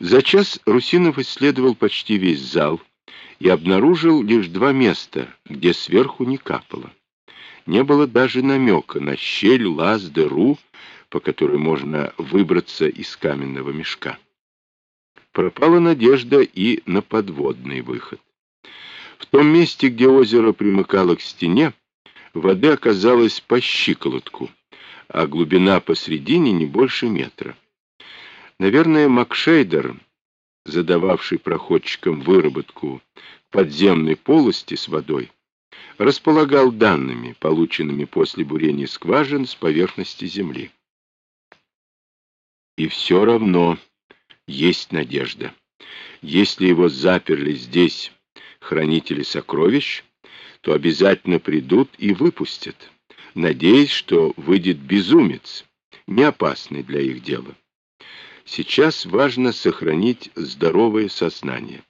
За час Русинов исследовал почти весь зал и обнаружил лишь два места, где сверху не капало. Не было даже намека на щель, лаз, дыру, по которой можно выбраться из каменного мешка. Пропала надежда и на подводный выход. В том месте, где озеро примыкало к стене, воды оказалось по щиколотку, а глубина посредине не больше метра. Наверное, Макшейдер, задававший проходчикам выработку подземной полости с водой, располагал данными, полученными после бурения скважин с поверхности земли. И все равно есть надежда. Если его заперли здесь хранители сокровищ, то обязательно придут и выпустят, надеясь, что выйдет безумец, не опасный для их дела. Сейчас важно сохранить здоровое сознание.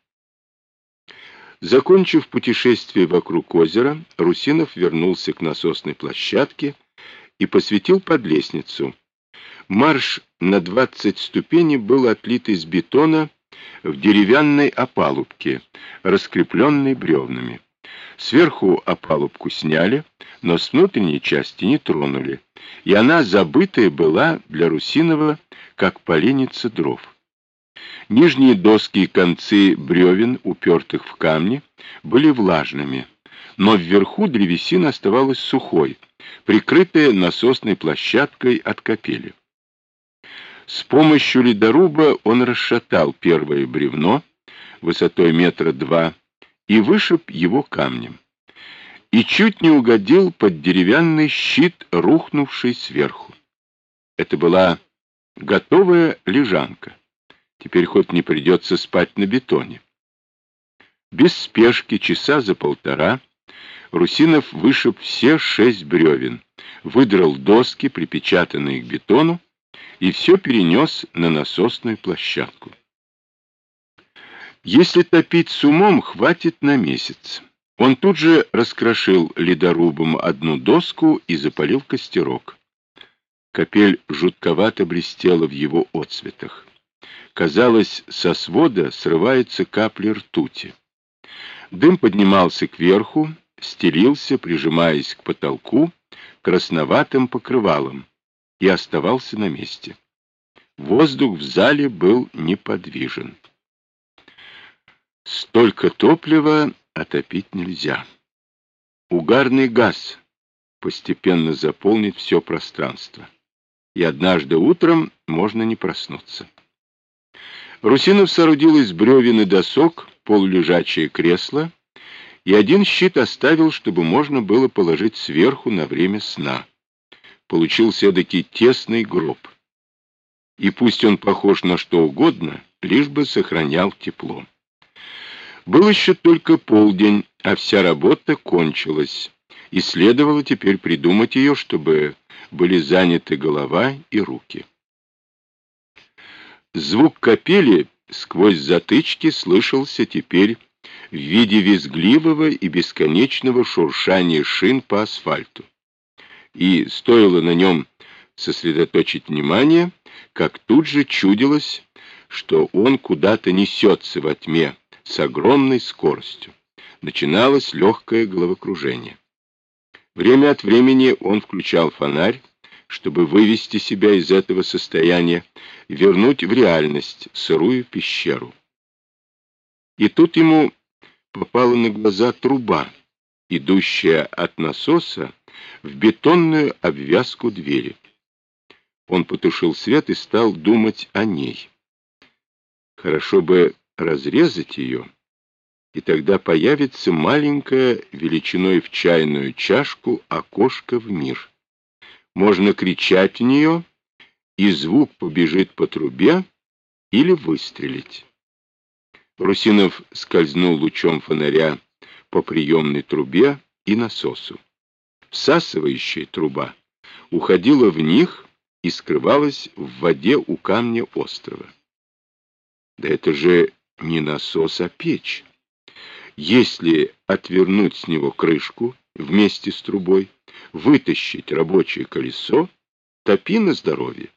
Закончив путешествие вокруг озера, Русинов вернулся к насосной площадке и посветил под лестницу. Марш на 20 ступеней был отлит из бетона в деревянной опалубке, раскрепленной бревнами. Сверху опалубку сняли, но с внутренней части не тронули, и она забытая была для Русинова как поленница дров. Нижние доски и концы бревен, упертых в камни, были влажными, но вверху древесина оставалась сухой, прикрытая насосной площадкой от капели. С помощью ледоруба он расшатал первое бревно высотой метра два и вышиб его камнем. И чуть не угодил под деревянный щит, рухнувший сверху. Это была Готовая лежанка. Теперь хоть не придется спать на бетоне. Без спешки, часа за полтора, Русинов вышиб все шесть бревен, выдрал доски, припечатанные к бетону, и все перенес на насосную площадку. Если топить с умом, хватит на месяц. Он тут же раскрошил ледорубом одну доску и запалил костерок. Капель жутковато блестела в его отцветах. Казалось, со свода срываются капли ртути. Дым поднимался кверху, стелился, прижимаясь к потолку, красноватым покрывалом, и оставался на месте. Воздух в зале был неподвижен. Столько топлива отопить нельзя. Угарный газ постепенно заполнит все пространство и однажды утром можно не проснуться. Русинов соорудил из бревен и досок полулежачее кресло, и один щит оставил, чтобы можно было положить сверху на время сна. Получился эдакий тесный гроб. И пусть он похож на что угодно, лишь бы сохранял тепло. Был еще только полдень, а вся работа кончилась, и следовало теперь придумать ее, чтобы были заняты голова и руки. Звук капели сквозь затычки слышался теперь в виде визгливого и бесконечного шуршания шин по асфальту. И стоило на нем сосредоточить внимание, как тут же чудилось, что он куда-то несется во тьме с огромной скоростью. Начиналось легкое головокружение. Время от времени он включал фонарь, чтобы вывести себя из этого состояния, вернуть в реальность сырую пещеру. И тут ему попала на глаза труба, идущая от насоса в бетонную обвязку двери. Он потушил свет и стал думать о ней. Хорошо бы разрезать ее и тогда появится маленькое величиной в чайную чашку окошко в мир. Можно кричать в нее, и звук побежит по трубе или выстрелить. Русинов скользнул лучом фонаря по приемной трубе и насосу. Всасывающая труба уходила в них и скрывалась в воде у камня острова. Да это же не насос, а печь. Если отвернуть с него крышку вместе с трубой, вытащить рабочее колесо, топи на здоровье.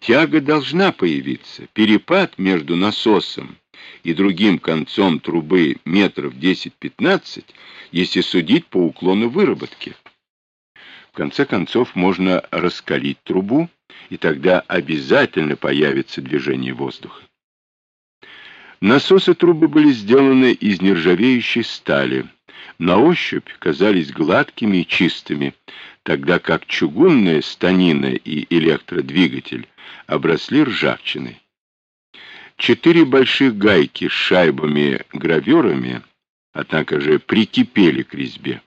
Тяга должна появиться. Перепад между насосом и другим концом трубы метров 10-15, если судить по уклону выработки. В конце концов, можно раскалить трубу, и тогда обязательно появится движение воздуха. Насосы трубы были сделаны из нержавеющей стали. На ощупь казались гладкими и чистыми, тогда как чугунная станина и электродвигатель обросли ржавчиной. Четыре больших гайки с шайбами-граверами, однако же прикипели к резьбе.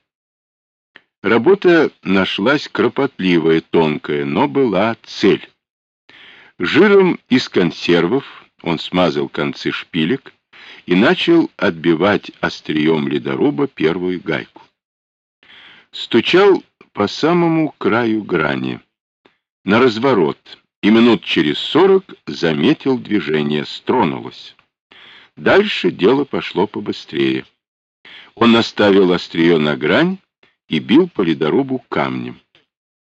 Работа нашлась кропотливая, тонкая, но была цель. Жиром из консервов он смазал концы шпилек и начал отбивать острием ледоруба первую гайку. Стучал по самому краю грани, на разворот, и минут через сорок заметил движение, стронулось. Дальше дело пошло побыстрее. Он наставил острие на грань и бил по ледорубу камнем.